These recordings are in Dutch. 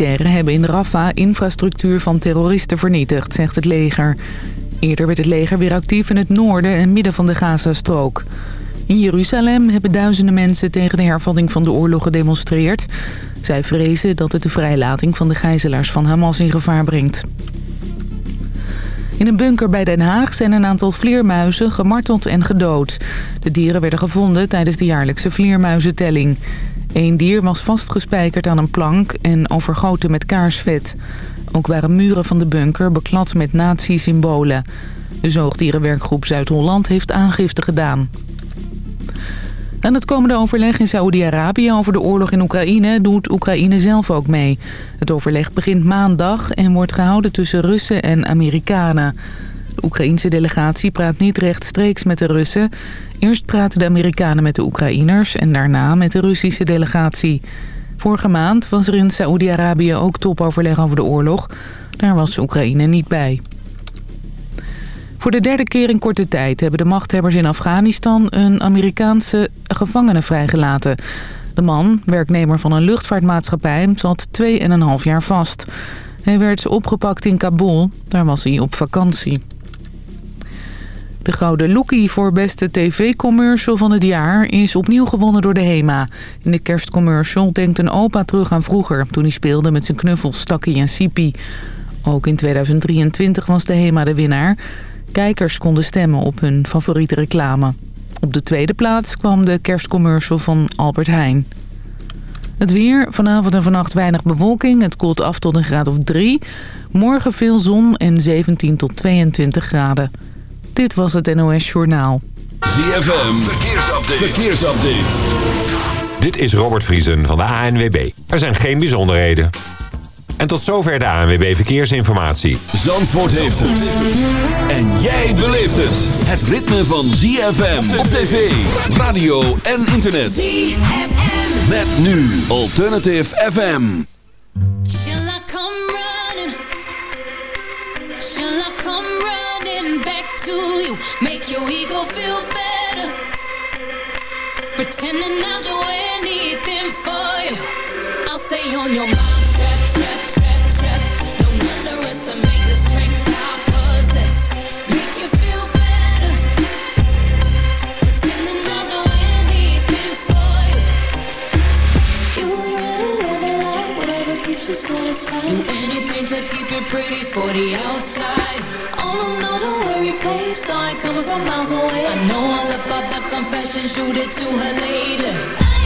militairen hebben in Rafah infrastructuur van terroristen vernietigd, zegt het leger. Eerder werd het leger weer actief in het noorden en midden van de Gazastrook. In Jeruzalem hebben duizenden mensen tegen de hervatting van de oorlog gedemonstreerd. Zij vrezen dat het de vrijlating van de gijzelaars van Hamas in gevaar brengt. In een bunker bij Den Haag zijn een aantal vleermuizen gemarteld en gedood. De dieren werden gevonden tijdens de jaarlijkse vleermuizentelling. Eén dier was vastgespijkerd aan een plank en overgoten met kaarsvet. Ook waren muren van de bunker beklad met nazi-symbolen. De zoogdierenwerkgroep Zuid-Holland heeft aangifte gedaan. Aan het komende overleg in Saoedi-Arabië over de oorlog in Oekraïne doet Oekraïne zelf ook mee. Het overleg begint maandag en wordt gehouden tussen Russen en Amerikanen. De Oekraïense delegatie praat niet rechtstreeks met de Russen. Eerst praten de Amerikanen met de Oekraïners en daarna met de Russische delegatie. Vorige maand was er in Saoedi-Arabië ook topoverleg over de oorlog. Daar was Oekraïne niet bij. Voor de derde keer in korte tijd hebben de machthebbers in Afghanistan een Amerikaanse gevangene vrijgelaten. De man, werknemer van een luchtvaartmaatschappij, zat 2,5 jaar vast. Hij werd opgepakt in Kabul, daar was hij op vakantie. De Gouden Lookie voor beste tv-commercial van het jaar is opnieuw gewonnen door de HEMA. In de kerstcommercial denkt een opa terug aan vroeger, toen hij speelde met zijn knuffels Stakkie en Sipi. Ook in 2023 was de HEMA de winnaar. Kijkers konden stemmen op hun favoriete reclame. Op de tweede plaats kwam de kerstcommercial van Albert Heijn. Het weer, vanavond en vannacht weinig bewolking. Het koelt af tot een graad of 3. Morgen veel zon en 17 tot 22 graden. Dit was het NOS Journaal. ZFM, verkeersupdate. verkeersupdate. Dit is Robert Vriesen van de ANWB. Er zijn geen bijzonderheden. En tot zover de ANWB Verkeersinformatie. Zandvoort heeft het. En jij beleeft het. Het ritme van ZFM op tv, radio en internet. ZFM. Met nu Alternative FM. Make your ego feel better. Pretending I'll do anything for you. I'll stay on your mind. Do anything to keep it pretty for the outside. Oh no, no, don't worry, babe Saw coming from miles away. I know all about the confession Shoot it to her later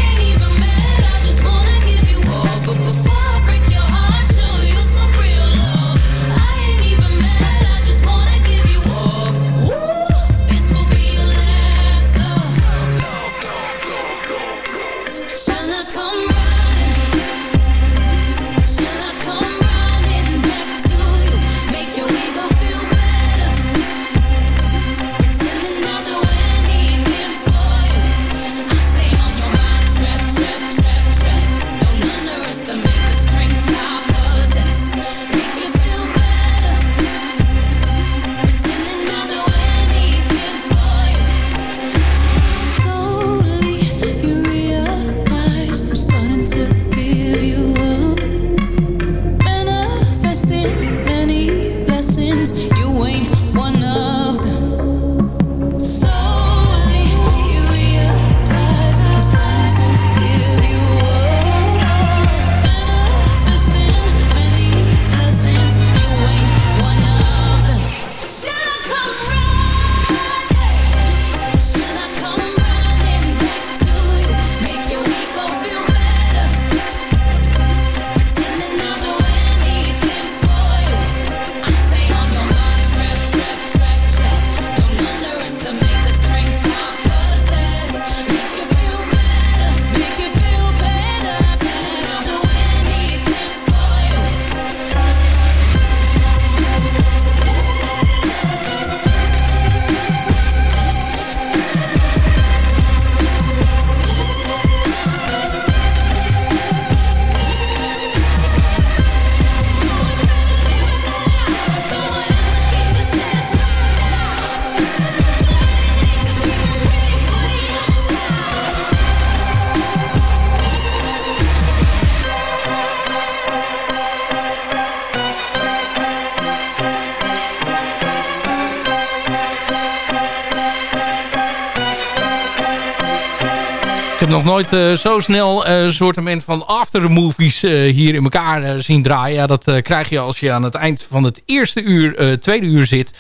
nooit zo snel een soort van aftermovies hier in elkaar zien draaien. Ja, dat krijg je als je aan het eind van het eerste uur, tweede uur zit.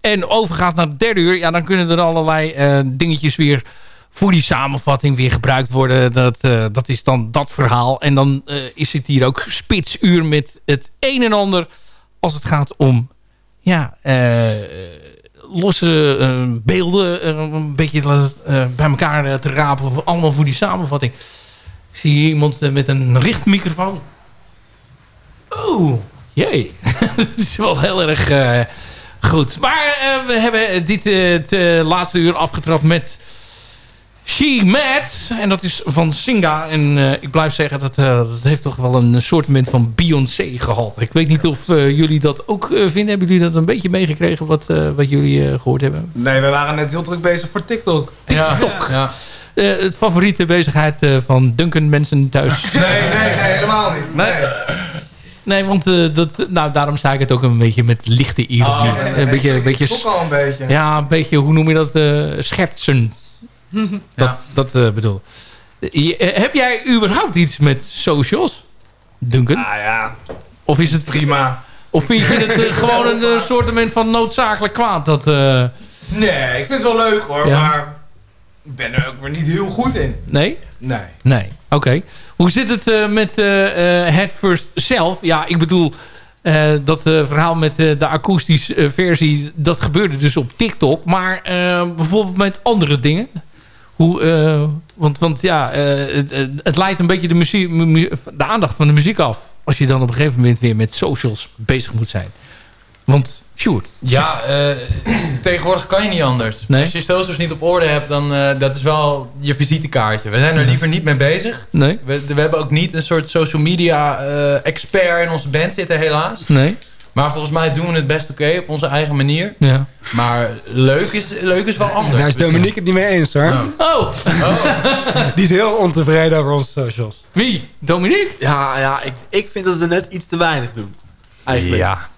En overgaat naar het derde uur. Ja, dan kunnen er allerlei dingetjes weer voor die samenvatting weer gebruikt worden. Dat, dat is dan dat verhaal. En dan is het hier ook spitsuur met het een en ander als het gaat om ja, losse uh, beelden uh, een beetje uh, bij elkaar te rapen. Allemaal voor die samenvatting. Ik zie iemand met een richtmicrofoon. Oh, jee. dat is wel heel erg goed. Maar we hebben dit het laatste uur afgetrapt met She Mad. En dat is van Singa. En uh, ik blijf zeggen, dat, uh, dat heeft toch wel een soortement van Beyoncé gehad. Ik weet niet of uh, jullie dat ook vinden. Hebben jullie dat een beetje meegekregen wat, wat jullie gehoord hebben? Nee, we waren net heel druk bezig voor TikTok. TikTok. Ja. ja. het favoriete bezigheid van Duncan mensen thuis. nee, nee, nee, helemaal niet. Nee. Nee, want dat, nou, daarom zei ik het ook een beetje met lichte ironie. Oh, nee, nee, een beetje, een beetje, al een beetje. Ja, een beetje, hoe noem je dat? schertsen. dat dat uh, bedoel je, Heb jij überhaupt iets met socials, Duncan? Ah ja, of is het prima. Of vind je het uh, gewoon een uh, soort van noodzakelijk kwaad? Dat, Nee, ik vind het wel leuk hoor, maar ik ben er ook weer niet heel goed in. Nee? Nee. Nee, oké. Hoe zit het met het First zelf? Ja, ik bedoel, dat verhaal met de akoestische versie, dat gebeurde dus op TikTok. Maar bijvoorbeeld met andere dingen? Hoe, uh, want, want ja, uh, het, het, leidt een beetje de, muziek, de aandacht van de muziek af. Als je dan op een gegeven moment weer met socials bezig moet zijn. Want, Sjoerd. Ja, uh, tegenwoordig kan je niet anders. Nee? Als je socials niet op orde hebt, dan uh, dat is wel je visitekaartje. We zijn er liever niet mee bezig. Nee. We, we hebben ook niet een soort social media expert in onze band zitten, helaas. Nee. Maar volgens mij doen we het best oké op onze eigen manier. Ja. Maar leuk is, leuk is wel anders. daar is Dominique het niet mee eens hoor. Oh. oh. Die is heel ontevreden over onze socials. Wie? Dominique? Ja, ja ik, ik vind dat we net iets te weinig doen. Eigenlijk. Ja.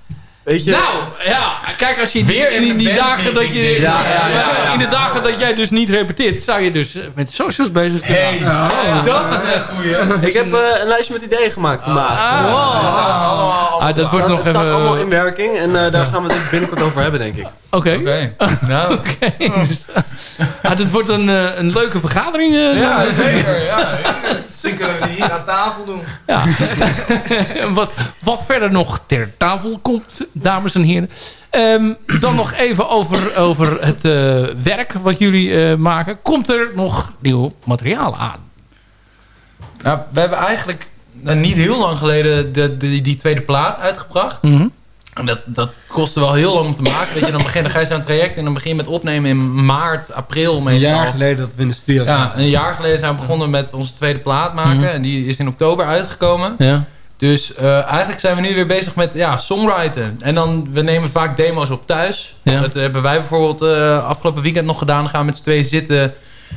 Weet je? Nou, ja, kijk, als je weer in, die dagen dat je... Ja, ja, ja, in de dagen dat jij dus niet repeteert, zou je dus eh, met socials bezig kunnen hey, oh, Dat is een goeie. Ik heb uh, een lijstje met ideeën gemaakt vandaag. Ah, wow. ah, dat wordt nog even... staat allemaal in werking en uh, daar gaan we het binnenkort over hebben, denk ik. Oké. Oké. Nou. Oké. ah, dit wordt een, uh, een leuke vergadering. Uh, ja, zeker. Ja. Misschien kunnen we die hier aan tafel doen. Ja. wat, wat verder nog ter tafel komt, dames en heren. Um, dan nog even over, over het uh, werk wat jullie maken. Komt er nog nieuw materiaal aan? Nou, we hebben eigenlijk nou, niet heel lang geleden de, de, die tweede plaat uitgebracht. Mm -hmm. En dat, dat kostte wel heel lang om te maken. Weet je, dan, begin, dan ga je zo'n traject en dan begin je met opnemen in maart, april. Een jaar geleden dat we in de studio Ja, een jaar geleden zijn we begonnen met onze tweede plaat maken. Mm -hmm. En die is in oktober uitgekomen. Ja. Dus uh, eigenlijk zijn we nu weer bezig met ja, songwriten. En dan, we nemen vaak demo's op thuis. Ja. Dat hebben wij bijvoorbeeld uh, afgelopen weekend nog gedaan. Dan gaan we met z'n tweeën zitten.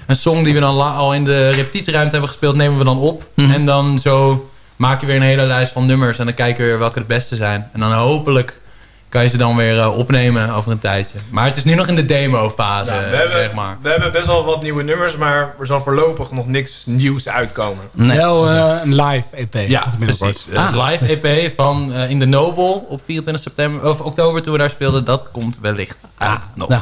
Een song die we dan al in de repetitieruimte hebben gespeeld, nemen we dan op. Mhm. En dan zo maak je weer een hele lijst van nummers. En dan kijken we weer welke het beste zijn. En dan hopelijk kan je ze dan weer uh, opnemen over een tijdje. Maar het is nu nog in de demo-fase, Ja, we, hebben, zeg maar. we hebben best wel wat nieuwe nummers, maar er zal voorlopig nog niks nieuws uitkomen. Nee. Wel eh, een live EP. Ja, precies. Het live EP van eh, In The Noble op 24 september, of oktober toen we daar speelden, dat komt wellicht uit nog. Nou,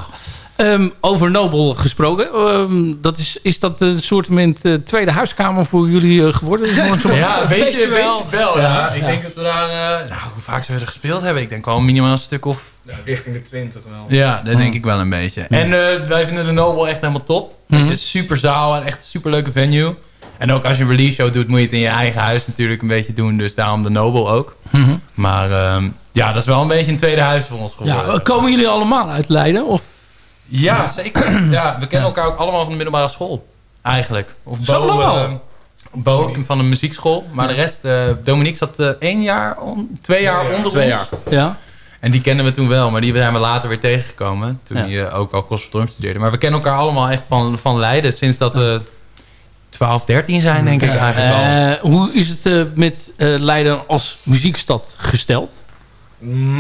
ehm, over Nobel gesproken. ehm, dat is, is dat een soort uh, tweede huiskamer voor jullie eh, geworden? Ja, weet je, wel. weet je wel. Ja. Ik denk dat we daar, eh, nou, hoe vaak ze er gespeeld hebben. Ik denk wel minimaal een stuk of... Ja, richting de 20 wel. Ja, dat denk ik wel een beetje. En eh, wij vinden de Noble echt helemaal top. Mhm. Het is super zaal en echt een super leuke venue. En ook als je een release show doet, moet je het in je eigen huis natuurlijk een beetje doen. Dus daarom de Noble ook. Mhm. Maar ehm, ja, dat is wel een beetje een tweede huis voor ons geworden. Ja, komen jullie allemaal uit Leiden? Of? Ja, zeker. Ja, we kennen elkaar ook allemaal van de middelbare school. Eigenlijk. Of Zo Bo, lang al? eh, Bo van de muziekschool. Maar de rest, eh, Dominique zat eh, één jaar, on- twee jaar onder Twee ons. jaar. Ja. En die kennen we toen wel, maar die zijn we later weer tegengekomen. Toen Ja. hij ook al conservatorium studeerde. Maar we kennen elkaar allemaal echt van, van Leiden. Sinds dat we 12, 13 zijn, denk ik eigenlijk al. Eh, hoe is het eh, met eh, Leiden als muziekstad gesteld?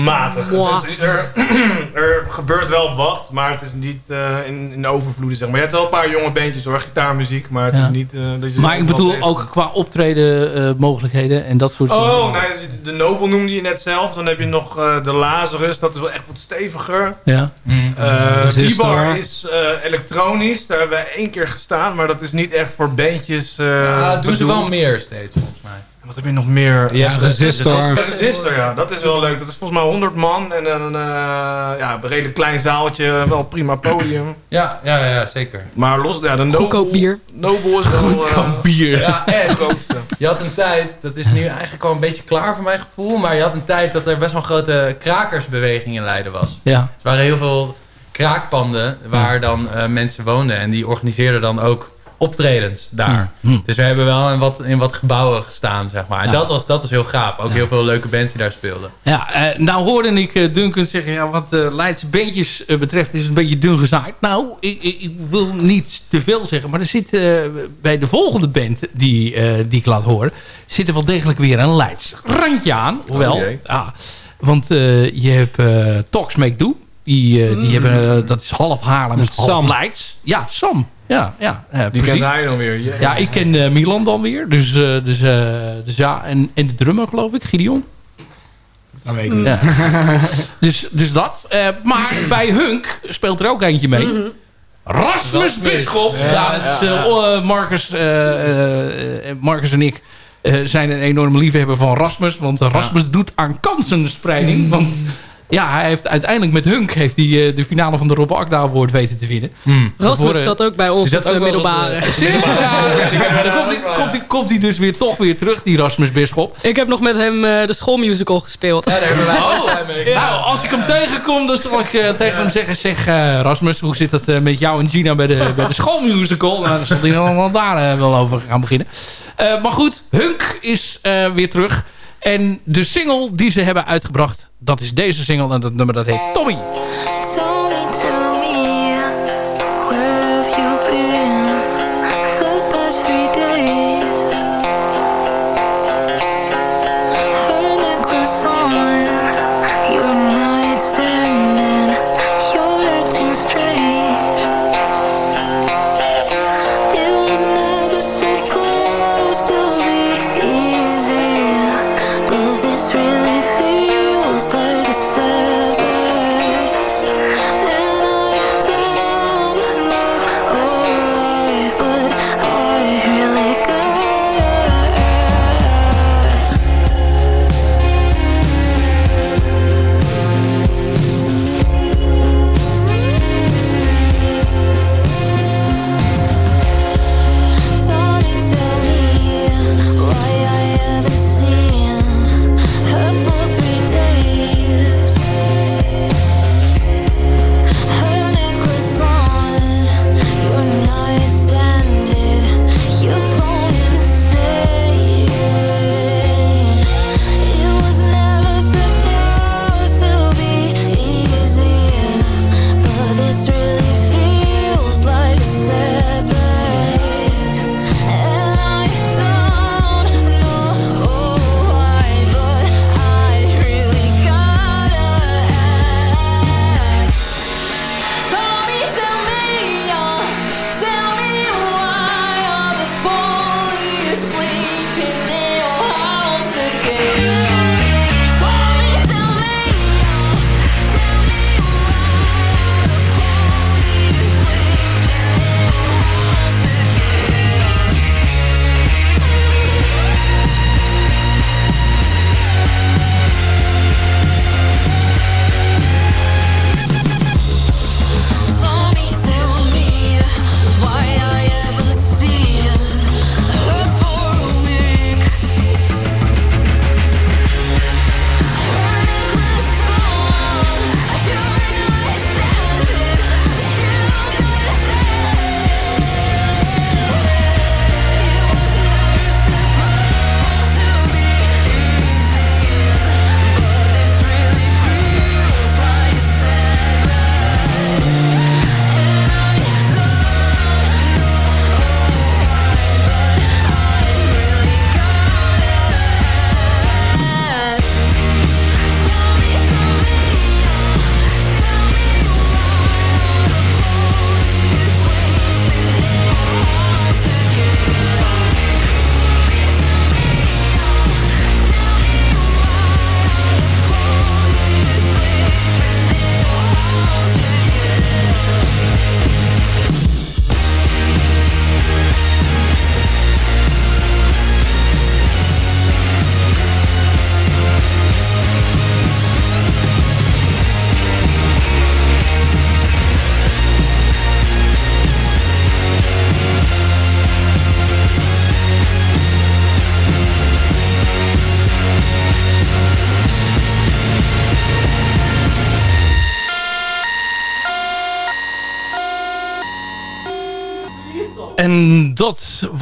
Matig. Mwah. Het is- er, er gebeurt wel wat, maar het is niet eh, in, in overvloeden, zeg maar. Je hebt wel een paar jonge bandjes hoor, gitaarmuziek, maar het Ja. is niet... eh, dat je Maar ik bedoel ook qua optreden eh, mogelijkheden en dat soort Oh, nee, de Nobel noemde je net zelf. Dan heb je nog eh, de Lazarus, dat is wel echt wat steviger. Ja. Eh Resistor. Bibar is eh, elektronisch, daar hebben we één keer gestaan, maar dat is niet echt voor bandjes eh Ja, doen ze wel meer steeds volgens mij. Wat heb je nog meer? Ja, Resistor. De Resistor, ja, dat is wel leuk. Dat is volgens mij 100 man en een, eh, ja, een redelijk klein zaaltje, wel prima podium. Ja, ja, ja, zeker. Maar los, ja, de Nobel, Goedkoop bier. Nobel is wel eh, bier. Ja, echt. Je had een tijd, dat is nu eigenlijk al een beetje klaar voor mijn gevoel, maar je had een tijd dat er best wel een grote krakersbeweging in Leiden was. Ja. Er waren heel veel kraakpanden waar dan eh, mensen woonden en die organiseerden dan ook optredens daar. Hm. Dus we hebben wel in wat, in wat gebouwen gestaan, zeg maar. En Ja. dat, was, dat was heel gaaf. Ook heel veel leuke bands die daar speelden. Ja, eh, nou hoorde ik eh, Duncan zeggen, ja, wat de Leidse bandjes eh, betreft is het een beetje dun gezaaid. Nou, ik, ik, wil niet te veel zeggen, maar er zit eh, bij de volgende band die, eh, die ik laat horen, zit er wel degelijk weer een Leids randje aan. Hoewel, Oh jee. ja, want eh, je hebt eh Talks Make Do. Die, eh, die hebben, eh, dat is half Haarlem, Met half Sam. Leids. Ja, Sam. Ja, ja eh, Die precies. kent hij dan weer. Ja, ik ken eh, Milan dan weer. Dus, eh, dus, eh, dus ja, en, en de drummer geloof ik, Gideon. Dat weet ik niet. Ja. dus, dus dat. Eh, maar bij Hunk speelt er ook eentje mee. Rasmus Bisschop. Ja, eh, Marcus, eh, eh, eh, Marcus en ik eh, zijn een enorme liefhebber van Rasmus. Want Rasmus doet aan kansenspreiding. Want ja, hij heeft uiteindelijk met Hunk heeft hij, eh, de finale van de Rob Akda Award weten te winnen. Rasmus Tevoren- zat ook bij ons op dat de op middelbare. de-? Ja, ja, dan komt hij, komt, hij, komt hij dus weer toch weer terug, die Rasmus Bisschop. Ik heb nog met hem eh, de schoolmusical gespeeld. Oh, nou, als ik hem tegenkom, dan zal ik eh, tegen hem zeggen... Zeg, eh, Rasmus, hoe zit het eh, met jou en Gina bij de, bij de schoolmusical? Nou, dan zal hij dan daar eh, wel over gaan beginnen. Eh, maar goed, Hunk is eh, weer terug. En de single die ze hebben uitgebracht, dat is deze single. En dat nummer dat heet Tommy. Tell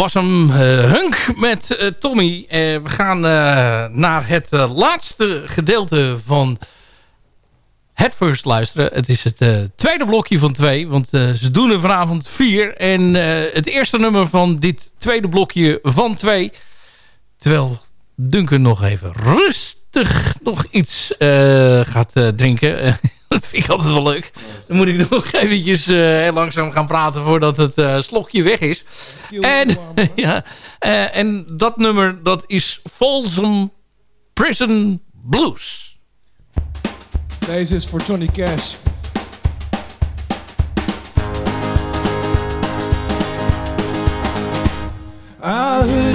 was hem uh, Hunk met uh, Tommy. Uh, we gaan naar het laatste gedeelte van het first luisteren. Het is het tweede blokje van twee. Want ze doen er vanavond vier. En het eerste nummer van dit tweede blokje van twee. Terwijl Duncan nog even rustig nog iets gaat drinken. dat vind ik altijd wel leuk. Dan moet ik nog eventjes uh, heel langzaam gaan praten voordat het uh, slokje weg is. En, ja, uh, en dat nummer, dat is Folsom Prison Blues. Deze is voor Johnny Cash. I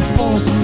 I'm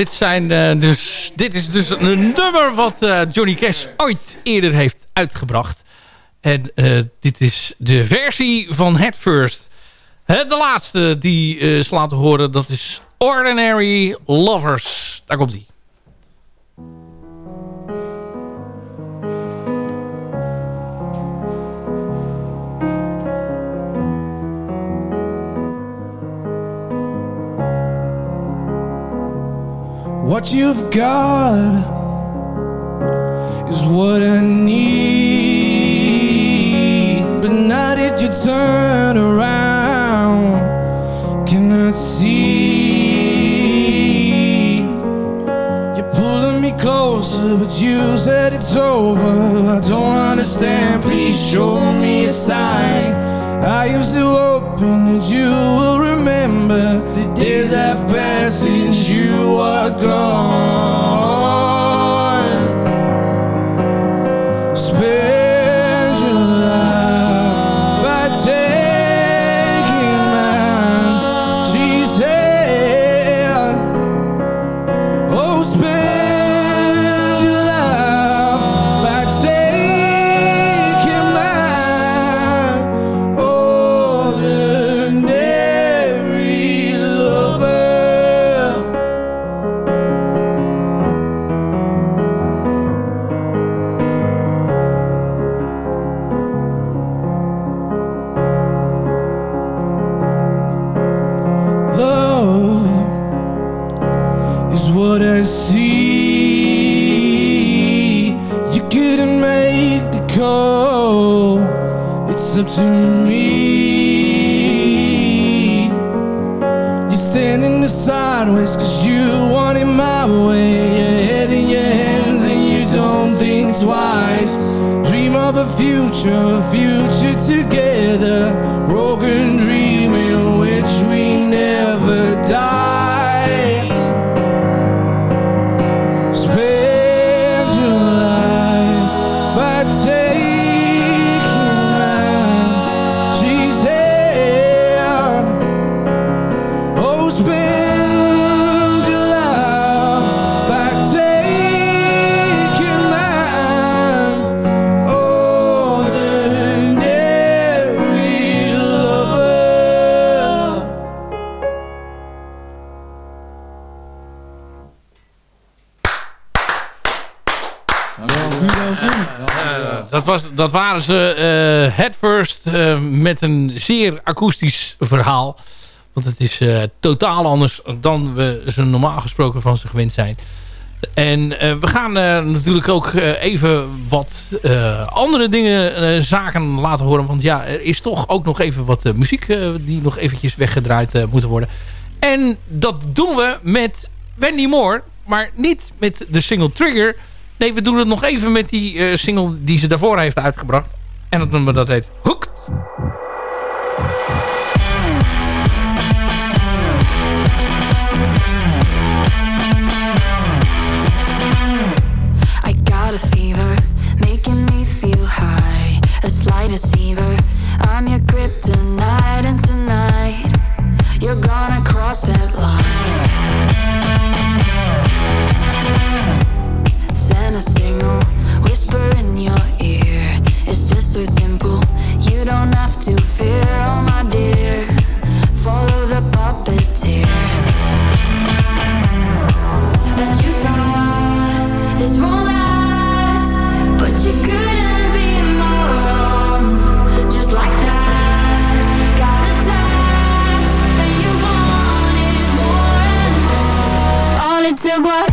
dit, zijn, uh, dus, dit is dus een nummer wat uh, Johnny Cash ooit eerder heeft uitgebracht. En uh, dit is de versie van Head First. de laatste die ze laten horen, dat is Ordinary Lovers. Daar komt hij. What you've got is what I need. But now did you turn around? Can I see. You're pulling me closer, but you said it's over. I don't understand. Please show me a sign. I am still hoping that you will remember Eh, dat, was, dat waren ze eh head first eh, met een zeer akoestisch verhaal. Want het is totaal anders dan we ze normaal gesproken van ze gewend zijn. En we gaan natuurlijk ook even wat andere dingen, zaken laten horen. Want ja, er is toch ook nog even wat muziek die nog eventjes weggedraaid moeten worden. En dat doen we met Wendy Moore. Maar niet met de single Trigger. Nee, we doen het nog even met die eh, single die ze daarvoor heeft uitgebracht. En dat nummer dat heet Hooked. I got a fever, making me feel high. A slight deceiver. I'm your kryptonite, and tonight you're gonna cross that line. A signal, whisper in your ear. It's just so simple. You don't have to fear, oh my dear. Follow the puppeteer. That you thought this won't last, but you couldn't be more wrong. Just like that, got attached, and you wanted more and more. All it took was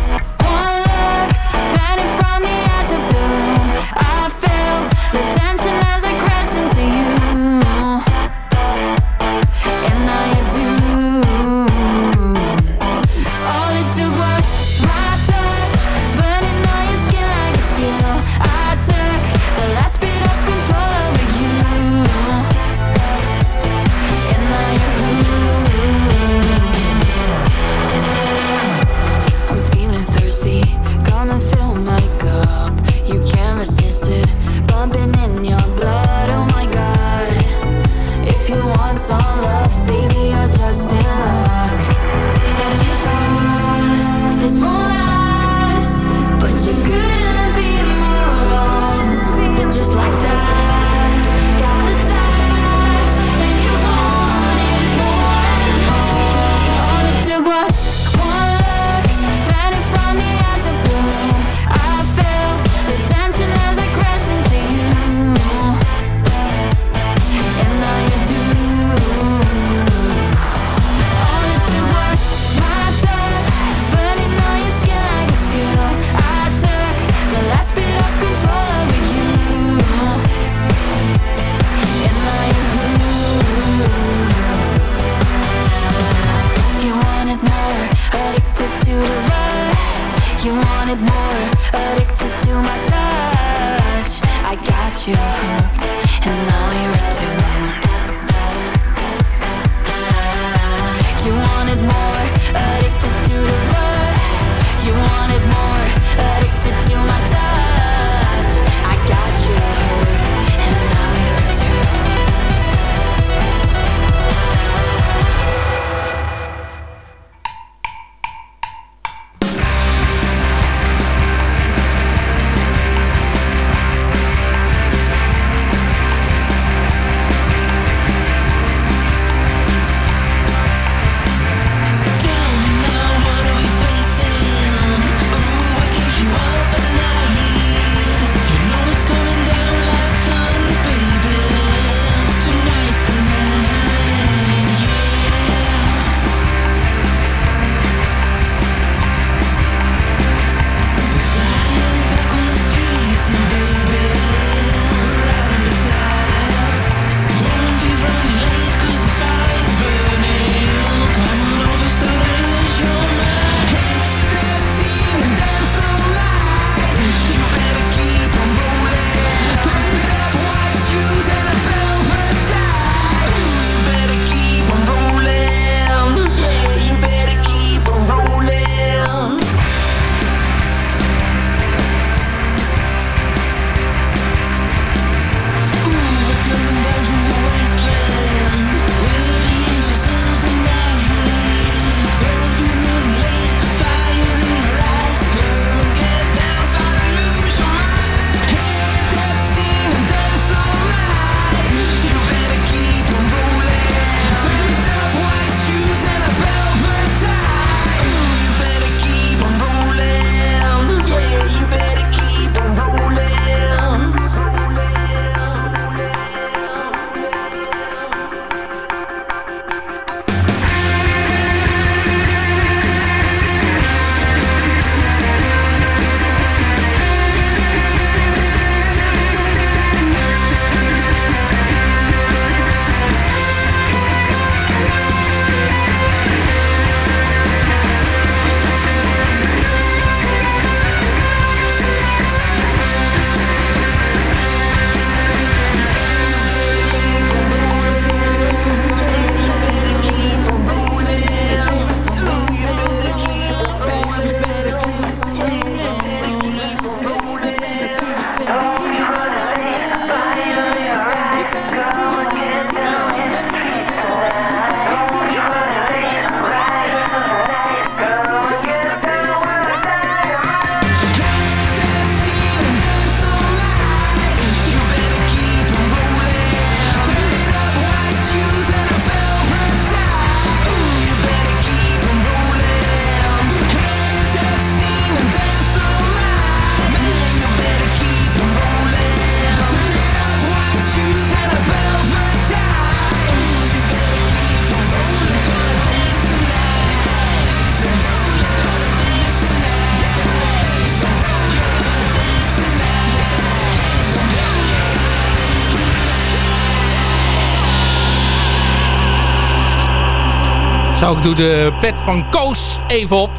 ook doe de pet van Koos even op.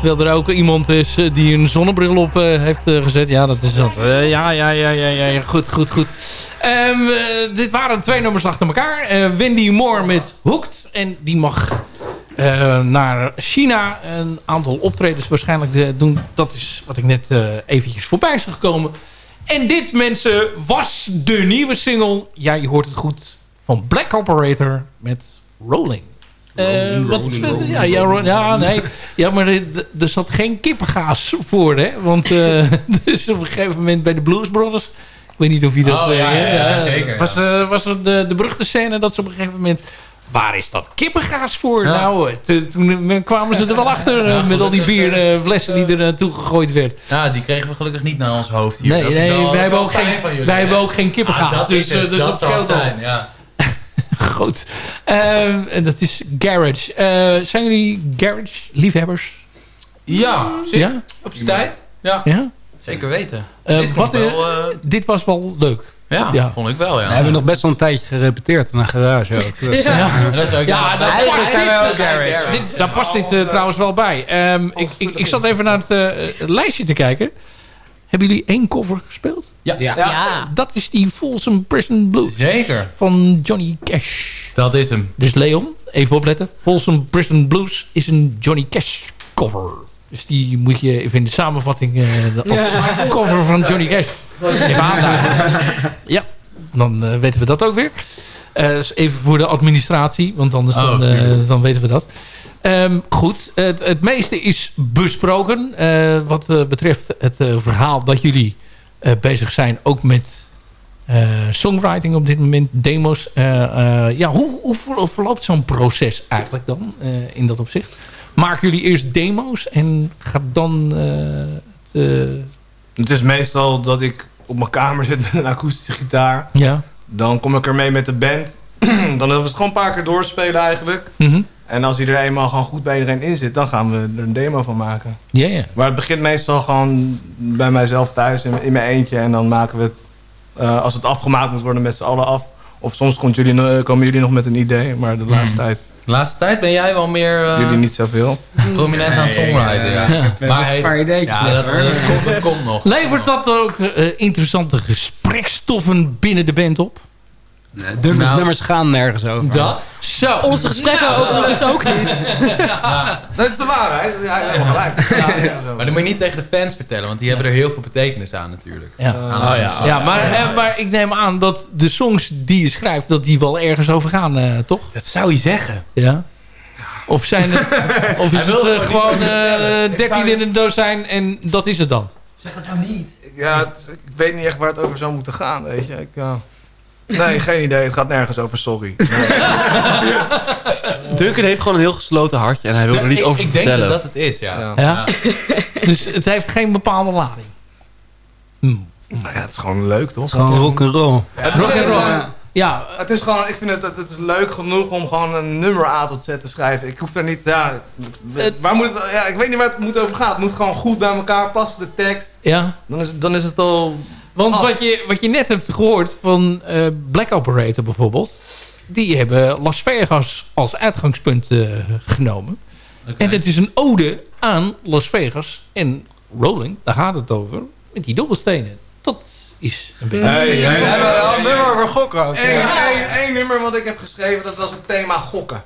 Terwijl er ook iemand is eh, die een zonnebril op eh, heeft eh, gezet. Ja, dat is dat. Ja, ja, ja, ja, ja. Goed, goed, goed. Ehm, eh, dit waren twee nummers achter elkaar. Wendy Moore met Hooked. En die mag naar China een aantal optredens waarschijnlijk doen. Dat is wat ik net eventjes voorbij is gekomen. En dit, mensen, was de nieuwe single. Ja, je hoort het goed. Van Black Operator met Rolling. Eh, wat, ja, ja, nee. Ja, maar er, zat geen kippengaas voor, hè? Want eh dus op een gegeven moment bij de Blues Brothers... Ik weet niet of je dat... Oh, ja, eh, ja, ja, zeker, Was, was er de, de beruchte scène dat ze op een gegeven moment... Waar is dat kippengaas voor? Nou, te- toen kwamen ze er wel achter met al die bierflessen die er naartoe gegooid werd. Ja, die kregen we gelukkig niet naar ons hoofd hier. Nee, wij, hebben ook geen, jullie, wij hebben ook geen kippengaas. Ah, dat dus dus dat dat scheelt al. zijn, ja. Goed. Ehm, en dat is Garage. Eh, zijn jullie Garage liefhebbers? Ja, zeker. Ja? Op zijn tijd. Ja, Ja? zeker weten. Eh, Dit wat, wel, eh, eh, dit was wel leuk. ja, ja. vond ik wel, ja. We hebben nog best wel een tijdje gerepeteerd in een garage ook. Dus, Ja, dat is ook Ja, past dit, eh, garage. dit- daar past dit trouwens wel bij. Ehm, ik, ik, ik zat even naar het eh, lijstje te kijken. Hebben jullie één cover gespeeld? Ja. Ja. Dat is die Folsom Prison Blues Zeker. van Johnny Cash. Dat is hem. Dus Leon, even opletten. Folsom Prison Blues is een Johnny Cash cover. Dus die moet je even in de samenvatting... eh de cover van Johnny Cash. Ja, dan eh, weten we dat ook weer. Eh, dus even voor de administratie, want anders Oh, dan, dan weten we dat. Ehm, goed, het, het meeste is besproken. eh, wat eh, betreft het eh, verhaal dat jullie bezig zijn. Ook met songwriting op dit moment, demo's. Ja, hoe, hoe ver- verloopt zo'n proces eigenlijk dan in dat opzicht? Maken jullie eerst demo's en gaat dan het... Het is meestal dat ik op mijn kamer zit met een akoestische gitaar. ja. Dan kom ik ermee met de band. dan hebben we het gewoon een paar keer doorspelen eigenlijk. Mhm. En als hij er eenmaal gewoon goed bij iedereen in zit, dan gaan we er een demo van maken. Ja, ja. Maar het begint meestal gewoon bij mijzelf thuis in, in mijn eentje. En dan maken we het, eh, als het afgemaakt moet worden, met z'n allen af. Of soms komt jullie, no- komen jullie nog met een idee, maar de laatste tijd De laatste tijd ben jij wel meer eh, jullie niet zoveel. prominent aan het songwriten. Ja. Maar een paar ideetjes. ja, dat, dat komt, dat komt nog. Levert dat ook eh, interessante gesprekstoffen binnen de band op? Nummers, Nou. nummers gaan nergens over. Dat? Zo. Onze gesprekken overigens ook niet. Dat is de waarheid. Ja, helemaal gelijk. Ja, ja, zo. Maar dat moet je niet tegen de fans vertellen, want die hebben er heel veel betekenis aan natuurlijk. Ja. Aan alles. ja, maar, eh, maar ik neem aan dat de songs die je schrijft, dat die wel ergens over gaan, eh, toch? Dat zou je zeggen. Ja. Of, zijn het, of is het eh, gewoon eh 13 in een dozijn en dat is het dan? Zeg het nou niet. Ja, het- ik weet niet echt waar het over zou moeten gaan, weet je. Ik, ja. Nee, geen idee. Het gaat nergens over sorry. Duncan heeft gewoon een heel gesloten hartje en hij wil er niet ik, over ik denk vertellen. dat dat het is, ja. Ja. Ja. dus het heeft geen bepaalde lading. Hm. Nou ja, het is gewoon leuk, toch? Gewoon rock and roll. Het is, Rock and roll. ja. Ja, Het is gewoon, ik vind het, het, het is leuk genoeg om gewoon een nummer A tot Z te schrijven. Ik hoef er niet, ja, waar moet het, ja, ik weet niet waar het moet over gaan. Het moet gewoon goed bij elkaar passen, de tekst. ja. Dan is het, dan is het al... Want af. wat je, wat je net hebt gehoord van eh, Black Operator bijvoorbeeld... die hebben Las Vegas als uitgangspunt eh, genomen. En dat is een ode aan Las Vegas en Rolling. Daar gaat het over. Met die dobbelstenen. Dat is een beetje... Hey, We hebben wel een nummer over gokken ook. Eén, één, één nummer wat ik heb geschreven, dat was het thema gokken.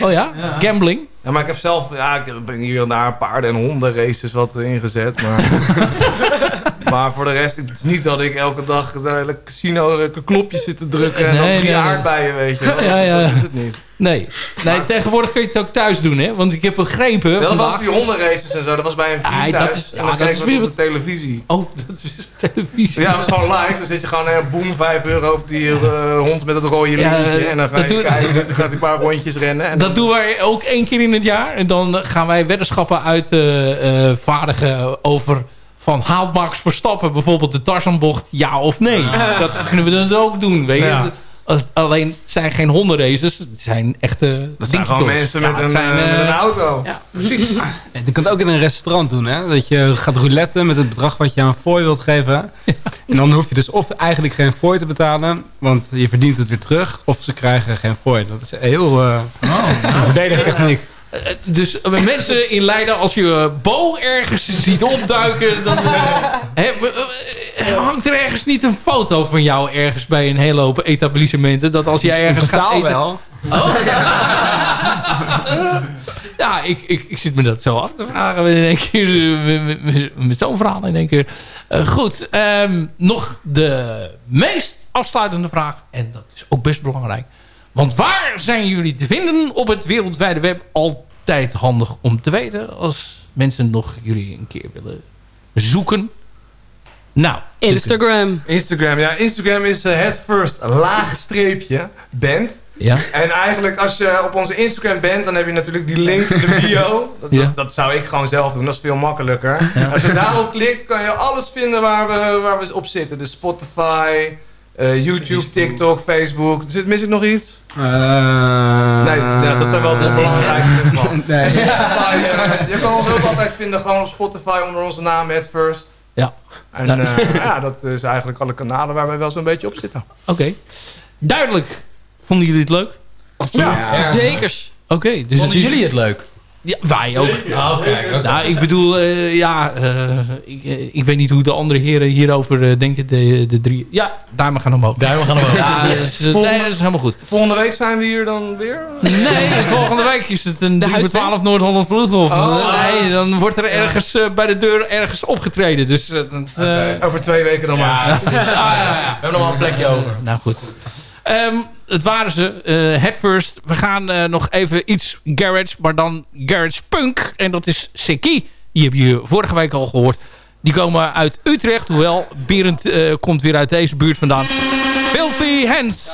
Oh ja? Gambling. Ja, maar ik heb zelf, ja, ik ben hier en daar paarden- en hondenraces wat ingezet, maar... maar voor de rest, het is niet dat ik elke dag het casino eh, knopjes zit te drukken en dan drie nee, nee. aardbeien, weet je wel. Ja, ja. Dat is het niet. Nee. nee, tegenwoordig kun je het ook thuis doen, hè? Want ik heb begrepen... Dat was vandaag- die hondenraces en zo, dat was bij een vriend Ah, dat thuis. is- ja, en dan dat is ik weer op de televisie. Oh, dat is televisie. Ja, dat is gewoon live. Dan zit je gewoon, eh, boem, 5 euro op die eh, hond met het rode Ja, lintje. en dan ga dat je doe- kijken, dan gaat hij een paar rondjes rennen. En Dat doen wij ook één keer in het jaar. En dan gaan wij weddenschappen uitvaardigen over... van haalt Max Verstappen bijvoorbeeld de Tarzanbocht ja of nee. Dat kunnen we dan ook doen. Weet je? Ja. Alleen het zijn geen hondenraces. Het zijn echte dat zijn gewoon mensen met, een, zijn, eh, met eh, een auto. Ja, precies. Je kunt het ook in een restaurant doen, hè? Dat je gaat rouletten met het bedrag wat je aan fooi wilt geven. En dan hoef je dus of eigenlijk geen fooi te betalen, want je verdient het weer terug. Of ze krijgen geen fooi. Dat is heel... eh, Verdedigtechniek. Eh, Dus eh, mensen in Leiden, als je eh, Bo ergens ziet opduiken... dan eh, hangt er ergens niet een foto van jou ergens bij een hele hoop etablissementen. Dat als jij ergens gaat eten... wel. Ja, ik, ik, ik zit me dat zo af te vragen in één keer, met, met- met- met zo'n verhaal in één keer. Goed, ehm, nog de meest afsluitende vraag. En dat is ook best belangrijk. Want waar zijn jullie te vinden op het wereldwijde web? Altijd handig om te weten als mensen nog jullie een keer willen zoeken. Nou, Instagram. Instagram, ja. Instagram is eh, het first laagstreepje band. Ja. En eigenlijk als je op onze Instagram bent, dan heb je natuurlijk die link in de bio. Dat, Ja. dat, dat zou ik gewoon zelf doen, dat is veel makkelijker. Als je daarop klikt, kan je alles vinden waar we, waar we op zitten. Dus Spotify, eh, YouTube, TikTok, Facebook. Zit, mis ik nog iets? Eh, Nee, dat, ja, dat zijn wel de belangrijkste van. Nee. Spotify, eh, je kan ons ook altijd vinden gewoon op Spotify onder onze naam, at first. Ja. En Ja. eh, ja, dat is eigenlijk alle kanalen waar wij wel zo'n beetje op zitten. Oké. Duidelijk. Vonden jullie het leuk? Ja. Zekers. Oké. dus Vonden het is- jullie het leuk? Ja, wij ook. Nou, ik bedoel, eh, ja, eh, ik, eh, ik weet niet hoe de andere heren hierover denken, de, de drie. Ja, duimen gaan omhoog. Duimen gaan omhoog. Ja, dat is, nee, dat is helemaal goed. Volgende week zijn we hier dan weer. Nee, volgende week is het een 3 voor 12 Noord-Hollands Vloedgolf. Oh. nee, dan wordt er ergens bij de deur ergens opgetreden. Dus, Over twee weken dan maar. ah, ja, ja. We hebben nog wel een plekje over. Nou goed. Ehm, het waren ze. eh head first. We gaan eh, nog even iets garage, maar dan garage punk. En dat is Seki. Die heb je vorige week al gehoord. Die komen uit Utrecht. Hoewel, Berend eh, komt weer uit deze buurt vandaan. Filthy Hands.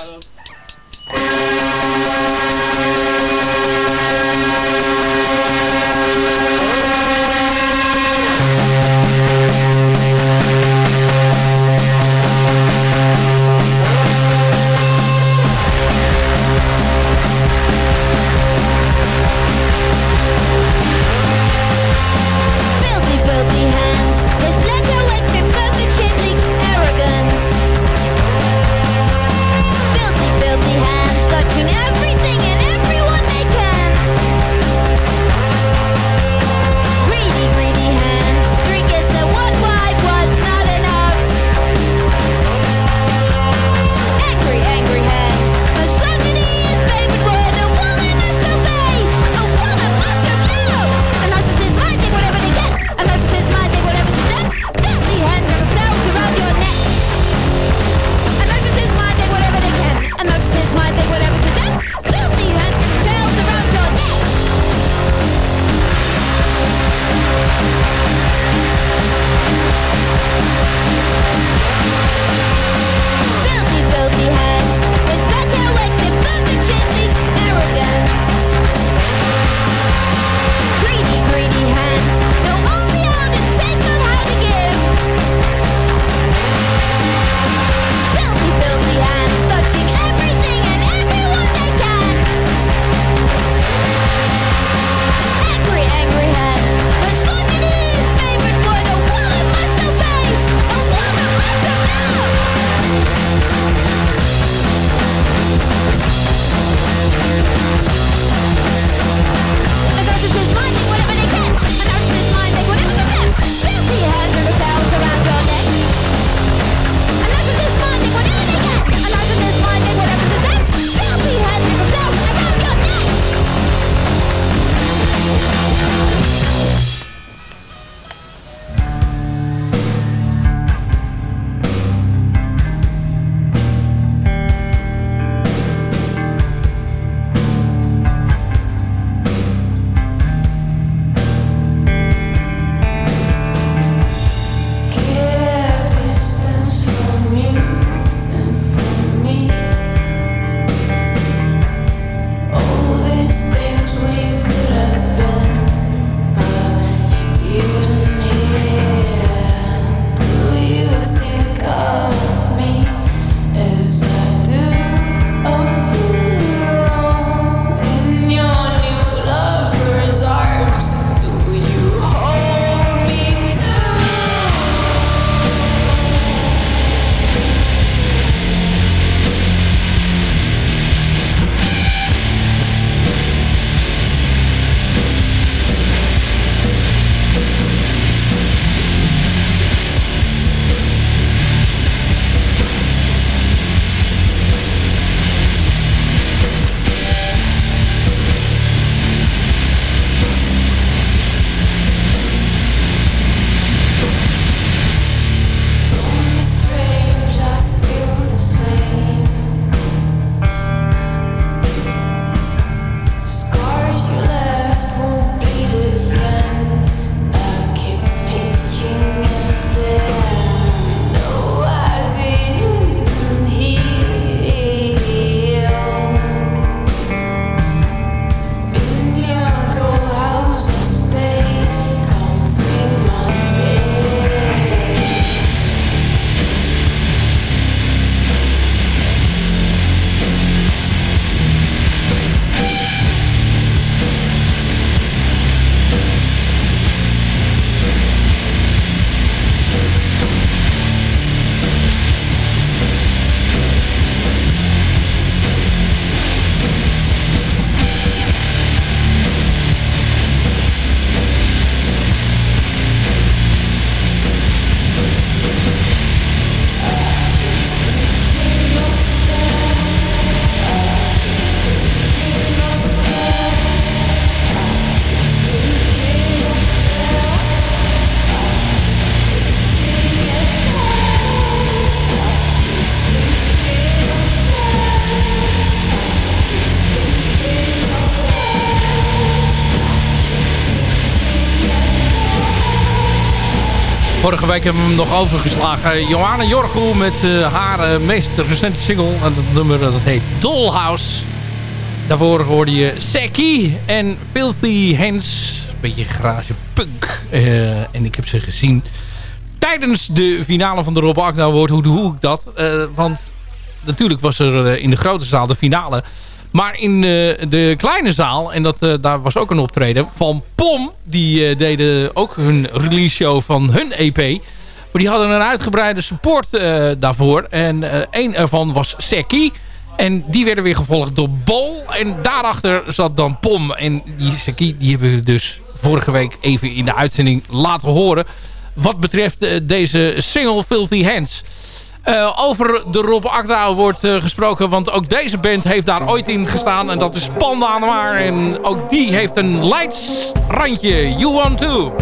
Vorige week hebben we hem nog overgeslagen. Johanna Jorgo met eh, haar eh, meest recente single. En dat nummer dat heet Dollhouse. Daarvoor hoorde je Seki en Filthy Hands. Beetje garage punk. Eh, en ik heb ze gezien tijdens de finale van de Rob Agda Award. Hoe doe ik dat? Eh, want natuurlijk was er eh, in de grote zaal de finale. Maar in eh, de kleine zaal, en dat, eh, daar was ook een optreden van POM. Die eh, deden ook hun release show van hun EP. Maar die hadden een uitgebreide support daarvoor. En één ervan was Seki. En die werden weer gevolgd door Bol. En daarachter zat dan Pom. En die Seki die hebben we dus vorige week even in de uitzending laten horen. Wat betreft deze single Filthy Hands. Eh, over de Rob Akda wordt eh, gesproken. Want ook deze band heeft daar ooit in gestaan. En dat is Panda aan de Waar. En ook die heeft een leidsrandje. You want to.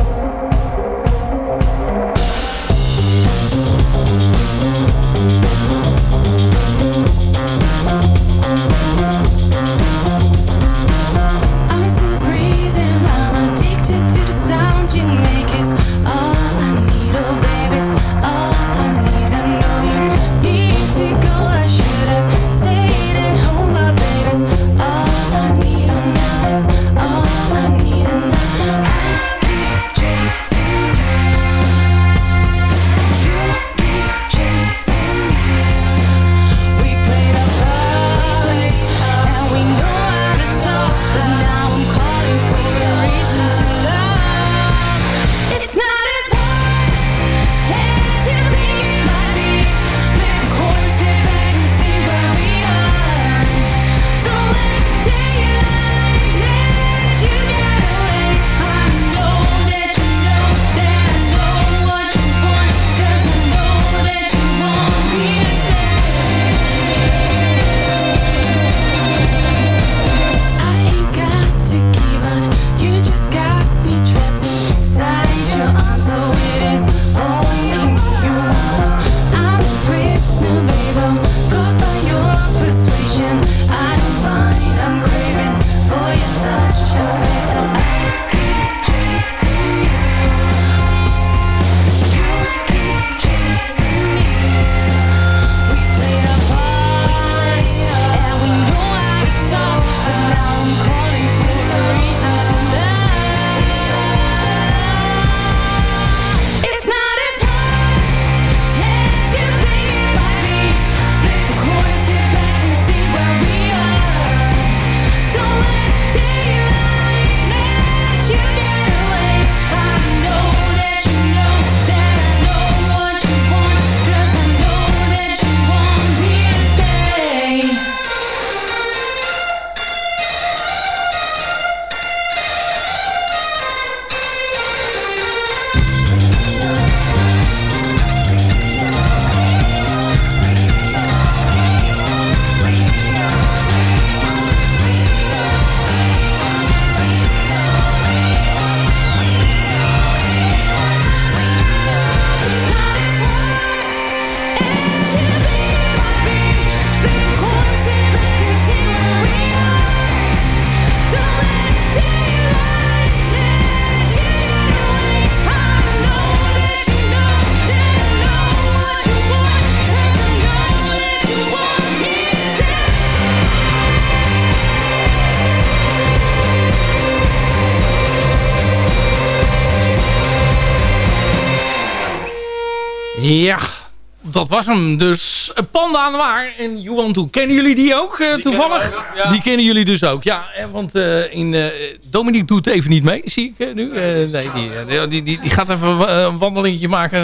Was hem. Dus eh, Panda aan de Waar en. Kennen jullie die ook eh, toevallig? Die kennen jullie dus ook. Ja, eh, want in, Dominique doet even niet mee, zie ik nu. Nee, die, die, die, die gaat even een wandelingetje maken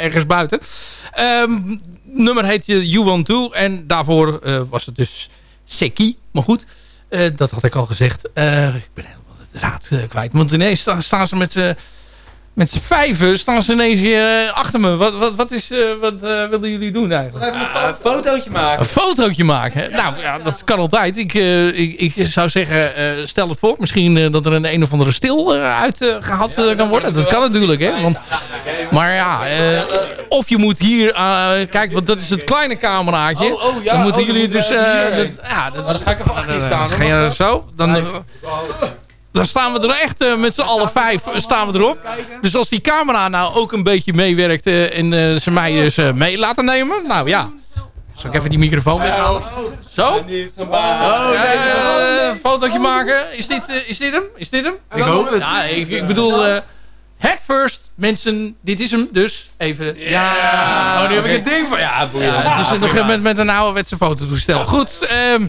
ergens buiten. Ehm, nummer heet je You Want To. En daarvoor was het dus Seki. Maar goed, dat had ik al gezegd. Ik ben helemaal de draad kwijt. Want ineens sta- staan ze met z'n met z'n vijven staan ze ineens hier eh, achter me. Wat, wat, wat, is, eh, wat eh, wilden jullie doen eigenlijk? een fotootje maken. Een fotootje maken. Nou ja, dat kan altijd. Ik, ik, ik zou zeggen, stel het voor. Misschien dat er een een of andere stil uitgehaald kan worden. Dat kan natuurlijk. Hè? Want, maar ja, of je moet hier... kijk, want dat is het kleine cameraatje. Oh, oh, ja. Dan moeten Oh, dan jullie dus... dat, ja, dat Dan ga ik even achter staan. Ga je zo? Dan. Dan staan we er echt eh, met z'n allen vijf eh, staan we erop. Dus als die camera nou ook een beetje meewerkt eh, en ze mij dus mee laten nemen. Nou ja. Zal ik even die microfoon weghalen? Zo? Oh, nee. fotootje maken. Is dit, is dit hem? Is dit hem? Ik hoop het. Ja, ik, ik bedoel... head first, mensen. Dit is hem dus. Even... Ja, Oh, nu heb ik een ding van. Ja, boeien. Ja, het is nog met, met een ouderwetse fototoestel. Goed, ehm,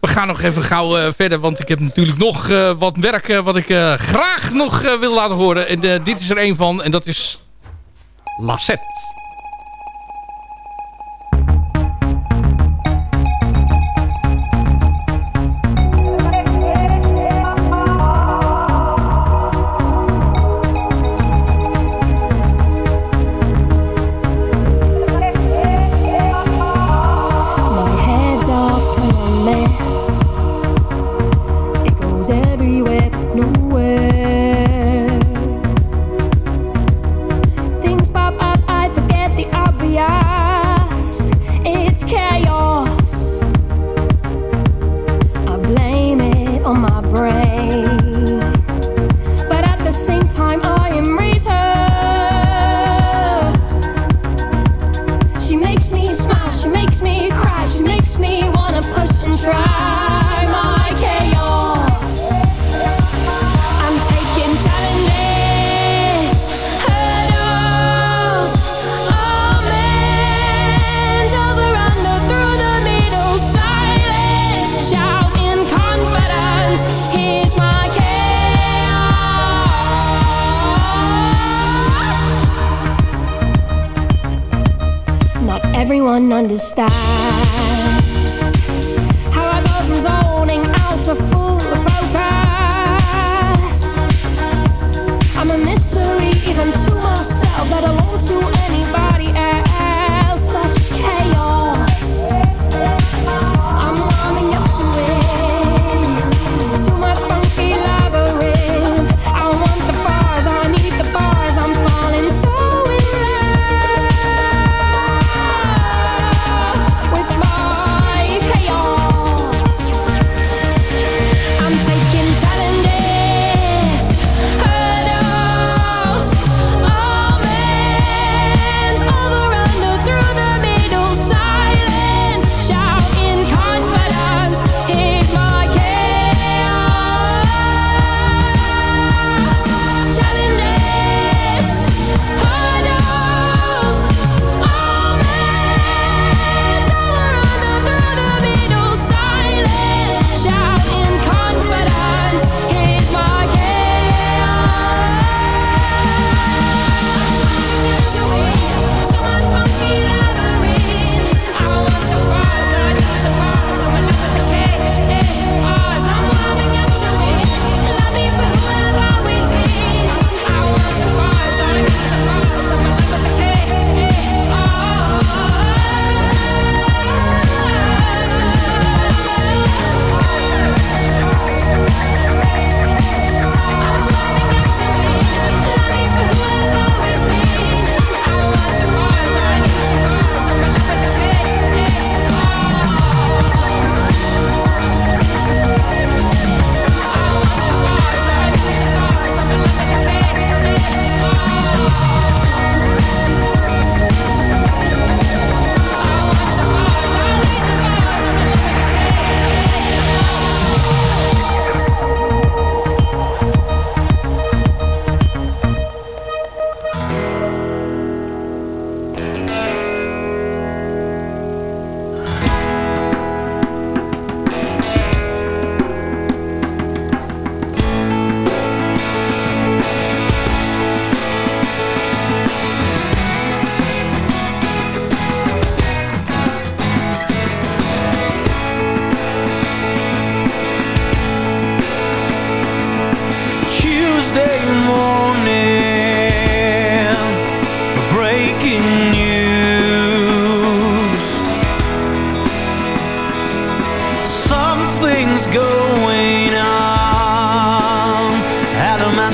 we gaan nog even gauw eh, verder. Want ik heb natuurlijk nog eh, wat werk eh, wat ik graag nog wil laten horen. En dit is er een van. En dat is Lassette.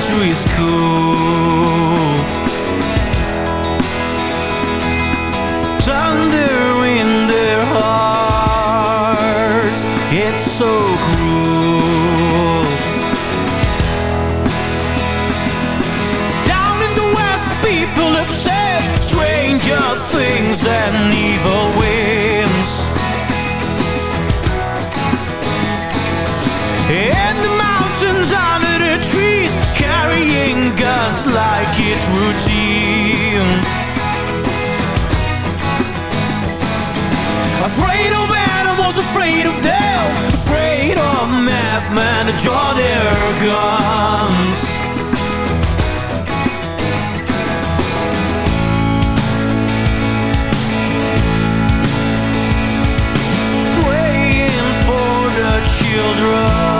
elementary school Thunder in their hearts It's so cruel. Down in the West people have Stranger things and evil ways. Afraid of animals, afraid of death, afraid of madmen to draw their guns. Praying for the children.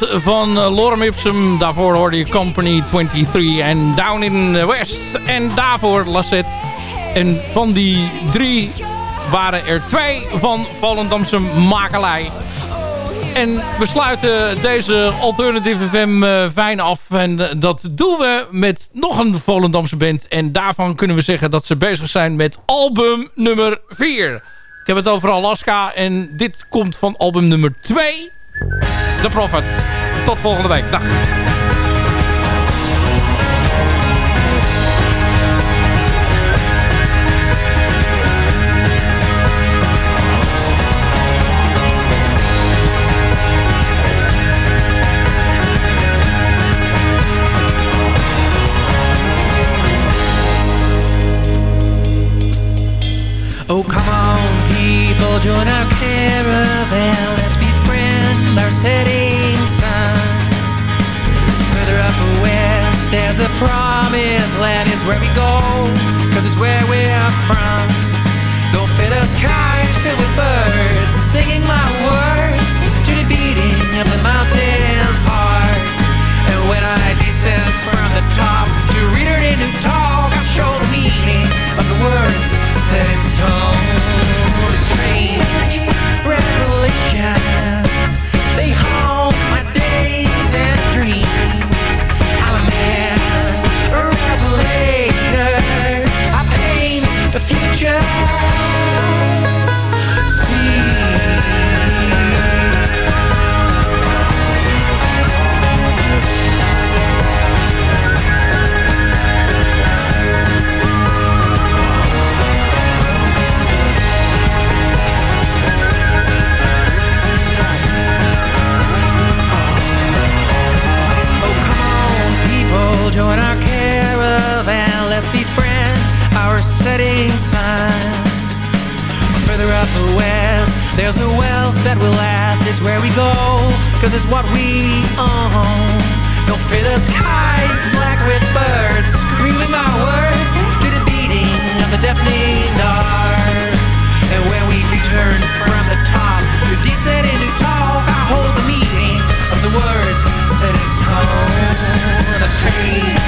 Van uh, Lorem Ipsum. Daarvoor hoorde je Company 23 en Down in the West. En daarvoor Lassette. En van die drie waren er twee van Volendamse makelij. En we sluiten deze Alternative FM uh, fijn af. En uh, dat doen we met nog een Volendamse band. En daarvan kunnen we zeggen dat ze bezig zijn met album nummer 4. Ik heb het over Alaska. En dit komt van album nummer 2. The Prophet. Tot volgende week. Dag. Oh, come on, people, join our caravan. Setting sun. Further up west, there's the promised land. It's where we go, cause it's where we're from. Don't fill the skies filled with birds, singing my words to the beating of the mountain's heart. And when I descend from the top to read her new talk, I'll show the meaning of the words set in stone. Strange they cause it's what we own. Don't fill the skies black with birds, screaming my words to the beating of the deafening dark. And when we return from the top to descend into talk, I hold the meaning of the words set in stone. A strange